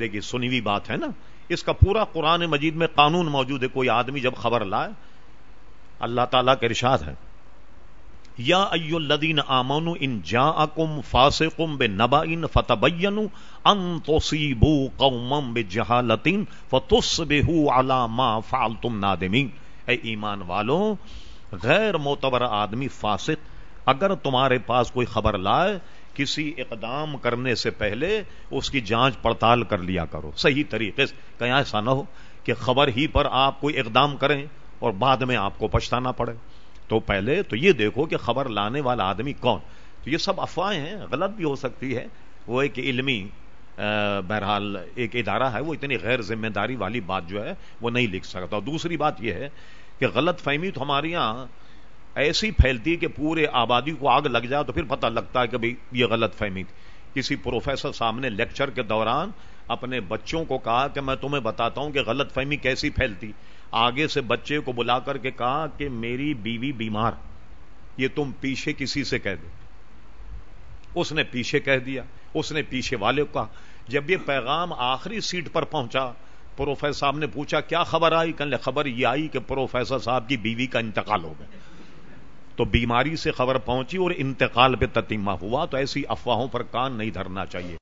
دیکھیے سنی ہوئی بات ہے نا، اس کا پورا قرآن مجید میں قانون موجود ہے، کوئی آدمی جب خبر لائے، اللہ تعالیٰ کا ارشاد ہے۔ یا ایو الذین آمنوا ان جاءکم فاسقم بنبأ فتبینوا ان تصیبوا قوما بجہالت فتصبحوا علی ما فعلتم نادمین۔ اے ایمان والوں غیر معتبر آدمی فاسق اگر تمہارے پاس کوئی خبر لائے کسی اقدام کرنے سے پہلے اس کی جانچ پڑتال کر لیا کرو۔ صحیح طریقے سے، کہیں ایسا نہ ہو کہ خبر ہی پر آپ کوئی اقدام کریں اور بعد میں آپ کو پچھتانا پڑے۔ تو پہلے تو یہ دیکھو کہ خبر لانے والا آدمی کون۔ تو یہ سب افواہیں ہیں، غلط بھی ہو سکتی ہے۔ وہ ایک علمی بہرحال ایک ادارہ ہے، وہ اتنی غیر ذمہ داری والی بات جو ہے وہ نہیں لکھ سکتا۔ اور دوسری بات یہ ہے کہ غلط فہمی تو ہمارے یہاں ایسی پھیلتی کہ پورے آبادی کو آگ لگ جائے تو پھر پتہ لگتا ہے کہ بھائی یہ غلط فہمی تھی۔ کسی پروفیسر صاحب نے لیکچر کے دوران اپنے بچوں کو کہا کہ میں تمہیں بتاتا ہوں کہ غلط فہمی کیسی پھیلتی۔ آگے سے بچے کو بلا کر کے کہا کہ میری بیوی بیمار۔ یہ تم پیچھے کسی سے کہہ دو۔ اس نے پیچھے کہہ دیا۔ اس نے پیچھے والے کو کہا۔ جب یہ پیغام آخری سیٹ پر پہنچا، پروفیسر صاحب نے پوچھا، کیا خبر آئی؟ کہ خبر یہ آئی کہ پروفیسر صاحب کی بیوی کا انتقال ہو گیا۔ تو بیماری سے خبر پہنچی اور انتقال پہ تتیمہ ہوا تو ایسی افواہوں پر کان نہیں دھرنا چاہیے۔